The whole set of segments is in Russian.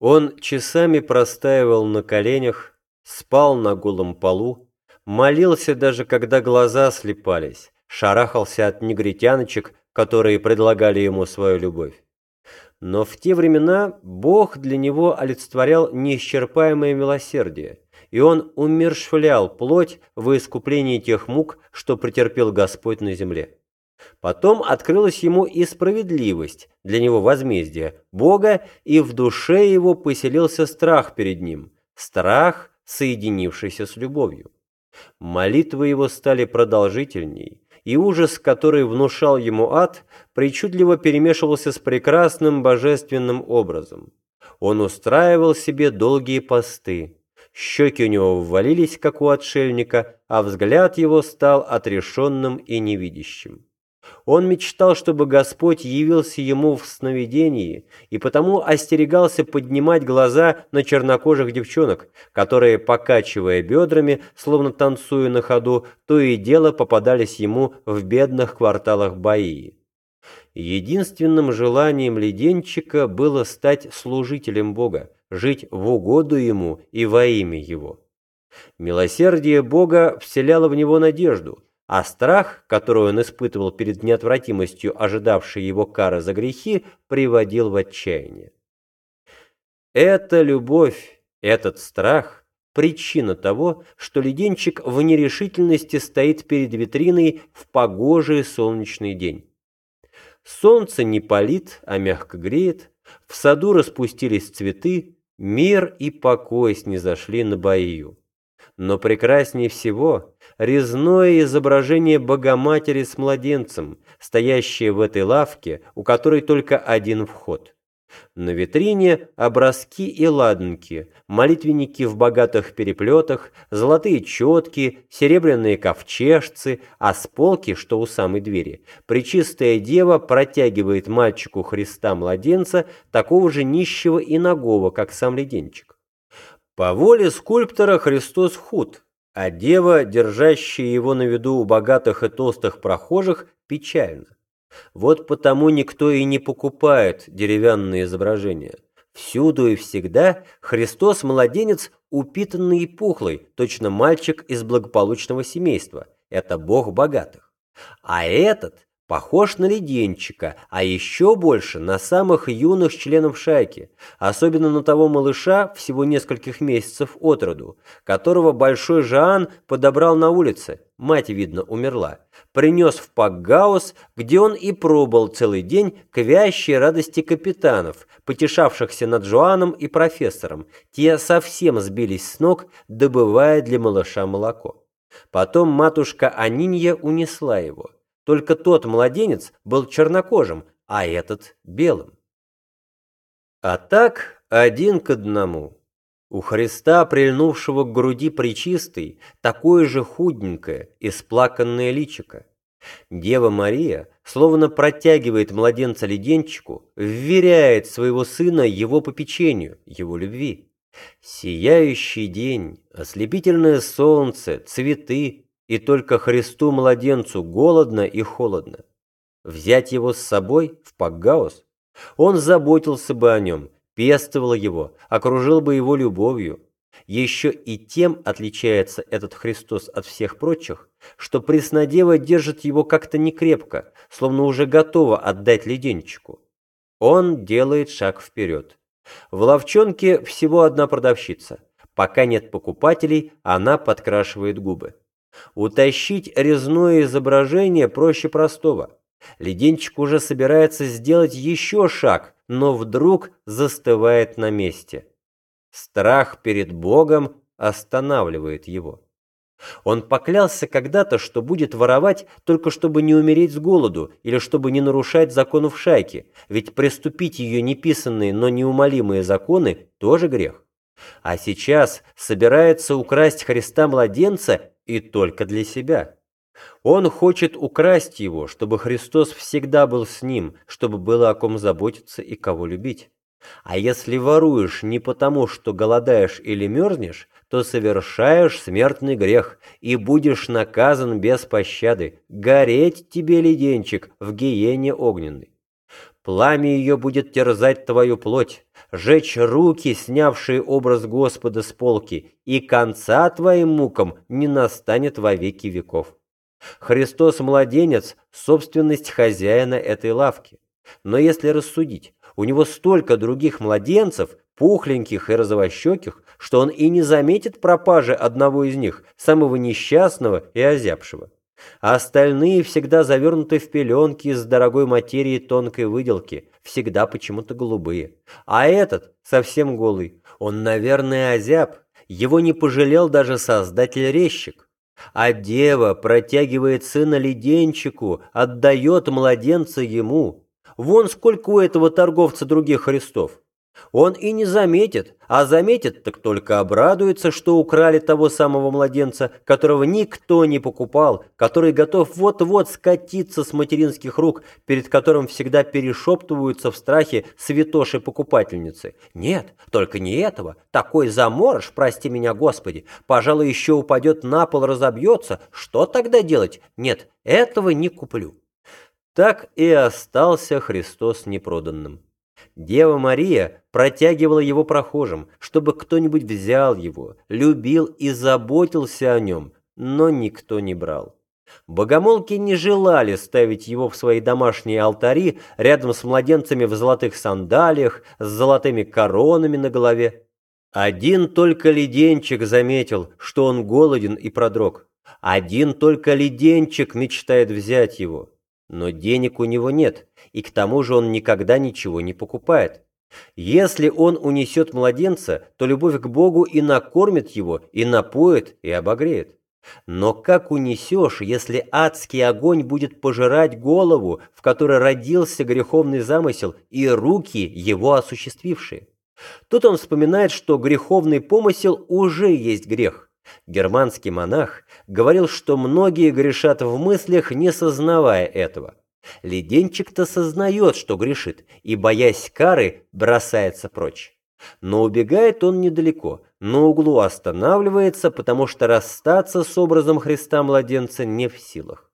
Он часами простаивал на коленях, спал на голом полу, молился даже когда глаза слепались, шарахался от негритяночек, которые предлагали ему свою любовь. Но в те времена Бог для него олицетворял неисчерпаемое милосердие, и он умершвлял плоть во искуплении тех мук, что претерпел Господь на земле. Потом открылась ему и справедливость, для него возмездие, Бога, и в душе его поселился страх перед ним, страх, соединившийся с любовью. Молитвы его стали продолжительней, и ужас, который внушал ему ад, причудливо перемешивался с прекрасным божественным образом. Он устраивал себе долгие посты. Щеки у него ввалились, как у отшельника, а взгляд его стал отрешенным и невидящим. Он мечтал, чтобы Господь явился ему в сновидении, и потому остерегался поднимать глаза на чернокожих девчонок, которые, покачивая бедрами, словно танцуя на ходу, то и дело попадались ему в бедных кварталах Баии. Единственным желанием леденчика было стать служителем Бога, жить в угоду Ему и во имя Его. Милосердие Бога вселяло в него надежду – а страх, который он испытывал перед неотвратимостью ожидавшей его кары за грехи, приводил в отчаяние. Эта любовь, этот страх – причина того, что леденчик в нерешительности стоит перед витриной в погожий солнечный день. Солнце не палит, а мягко греет, в саду распустились цветы, мир и покой снизошли на Баию. Но прекраснее всего резное изображение Богоматери с младенцем, стоящее в этой лавке, у которой только один вход. На витрине образки и ладанки, молитвенники в богатых переплетах, золотые четки, серебряные ковчежцы, а с полки, что у самой двери, Пречистая Дева протягивает мальчику Христа-младенца, такого же нищего и нагого, как сам леденчик. По воле скульптора Христос худ, а дева, держащая его на виду у богатых и толстых прохожих, печально. Вот потому никто и не покупает деревянные изображения. Всюду и всегда Христос-младенец упитанный и пухлый, точно мальчик из благополучного семейства. Это бог богатых. А этот Похож на леденчика, а еще больше на самых юных членов шайки, особенно на того малыша всего нескольких месяцев от роду, которого большой Жан подобрал на улице, мать, видно, умерла, принес в Пакгаус, где он и пробыл целый день к вящей радости капитанов, потешавшихся над Жуаном и профессором, те совсем сбились с ног, добывая для малыша молоко. Потом матушка Анинья унесла его – только тот младенец был чернокожим, а этот белым. А так один к одному. У Христа, прильнувшего к груди причистой, такое же худенькое, исплаканное личико. Дева Мария словно протягивает младенца леденчику, вверяет своего сына его попечению, его любви. Сияющий день, ослепительное солнце, цветы, и только Христу-младенцу голодно и холодно. Взять его с собой в Пакгаус? Он заботился бы о нем, пестовал его, окружил бы его любовью. Еще и тем отличается этот Христос от всех прочих, что Преснодева держит его как-то некрепко, словно уже готова отдать леденчику. Он делает шаг вперед. В ловчонке всего одна продавщица. Пока нет покупателей, она подкрашивает губы. Утащить резное изображение проще простого. Леденчик уже собирается сделать еще шаг, но вдруг застывает на месте. Страх перед Богом останавливает его. Он поклялся когда-то, что будет воровать, только чтобы не умереть с голоду или чтобы не нарушать законов шайки, ведь приступить ее неписанные, но неумолимые законы – тоже грех. А сейчас собирается украсть Христа-младенца и только для себя. Он хочет украсть его, чтобы Христос всегда был с ним, чтобы было о ком заботиться и кого любить. А если воруешь не потому, что голодаешь или мерзнешь, то совершаешь смертный грех и будешь наказан без пощады. Гореть тебе, леденчик, в гиене огненной. Пламя ее будет терзать твою плоть, жечь руки, снявшие образ Господа с полки, и конца твоим мукам не настанет во веки веков. Христос-младенец – собственность хозяина этой лавки. Но если рассудить, у него столько других младенцев, пухленьких и розовощеких, что он и не заметит пропажи одного из них, самого несчастного и озябшего. А остальные всегда завернуты в пеленки из дорогой материи тонкой выделки, всегда почему-то голубые. А этот совсем голый. Он, наверное, озяб. Его не пожалел даже создатель-резчик. А дева протягивает сына леденчику, отдает младенца ему. Вон сколько у этого торговца других Христов. Он и не заметит, а заметит, так только обрадуется, что украли того самого младенца, которого никто не покупал, который готов вот-вот скатиться с материнских рук, перед которым всегда перешептываются в страхе святоши-покупательницы. Нет, только не этого. Такой заморож, прости меня, Господи, пожалуй, еще упадет на пол, разобьется. Что тогда делать? Нет, этого не куплю. Так и остался Христос непроданным. Дева Мария протягивала его прохожим, чтобы кто-нибудь взял его, любил и заботился о нем, но никто не брал. Богомолки не желали ставить его в свои домашние алтари рядом с младенцами в золотых сандалиях, с золотыми коронами на голове. Один только леденчик заметил, что он голоден и продрог. Один только леденчик мечтает взять его. Но денег у него нет, и к тому же он никогда ничего не покупает. Если он унесет младенца, то любовь к Богу и накормит его, и напоит, и обогреет. Но как унесешь, если адский огонь будет пожирать голову, в которой родился греховный замысел, и руки, его осуществившие? Тут он вспоминает, что греховный помысел уже есть грех. Германский монах говорил, что многие грешат в мыслях, не сознавая этого. Леденчик-то сознает, что грешит, и, боясь кары, бросается прочь. Но убегает он недалеко, на углу останавливается, потому что расстаться с образом Христа-младенца не в силах.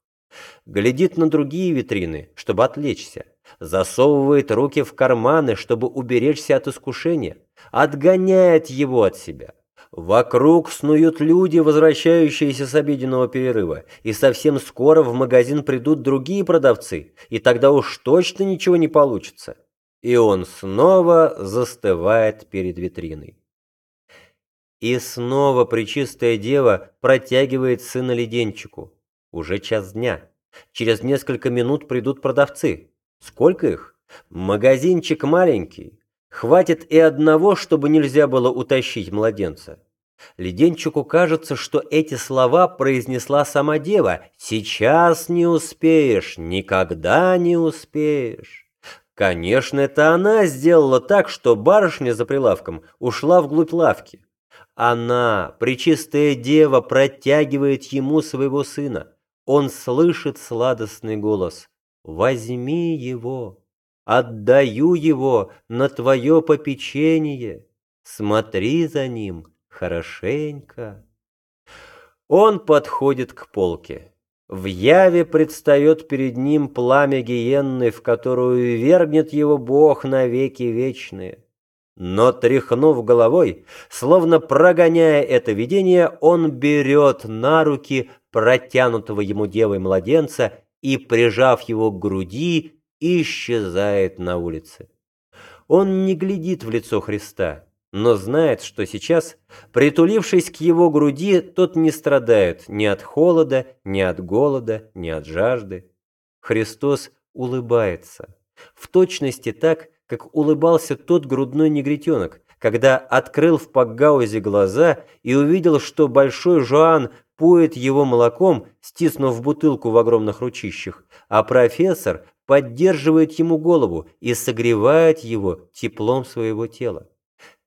Глядит на другие витрины, чтобы отвлечься. Засовывает руки в карманы, чтобы уберечься от искушения. Отгоняет его от себя. Вокруг снуют люди, возвращающиеся с обеденного перерыва, и совсем скоро в магазин придут другие продавцы, и тогда уж точно ничего не получится. И он снова застывает перед витриной. И снова Пречистая Дева протягивает сына леденчику. Уже час дня. Через несколько минут придут продавцы. Сколько их? Магазинчик маленький. Хватит и одного, чтобы нельзя было утащить младенца. Леденчику кажется, что эти слова произнесла сама дева. «Сейчас не успеешь, никогда не успеешь». Конечно, это она сделала так, что барышня за прилавком ушла вглубь лавки. Она, пречистая дева, протягивает ему своего сына. Он слышит сладостный голос «Возьми его, отдаю его на твое попечение, смотри за ним» хорошенько. Он подходит к полке. В яве предстает перед ним пламя гиенны, в которую вергнет его Бог навеки вечные. Но, тряхнув головой, словно прогоняя это видение, он берет на руки протянутого ему девой младенца и, прижав его к груди, исчезает на улице. Он не глядит в лицо Христа, но знает, что сейчас, притулившись к его груди, тот не страдает ни от холода, ни от голода, ни от жажды. Христос улыбается, в точности так, как улыбался тот грудной негритенок, когда открыл в Пакгаузе глаза и увидел, что большой Жоан поет его молоком, стиснув бутылку в огромных ручищах, а профессор поддерживает ему голову и согревает его теплом своего тела.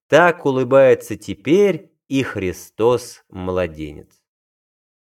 Так улыбается теперь и Христос-младенец.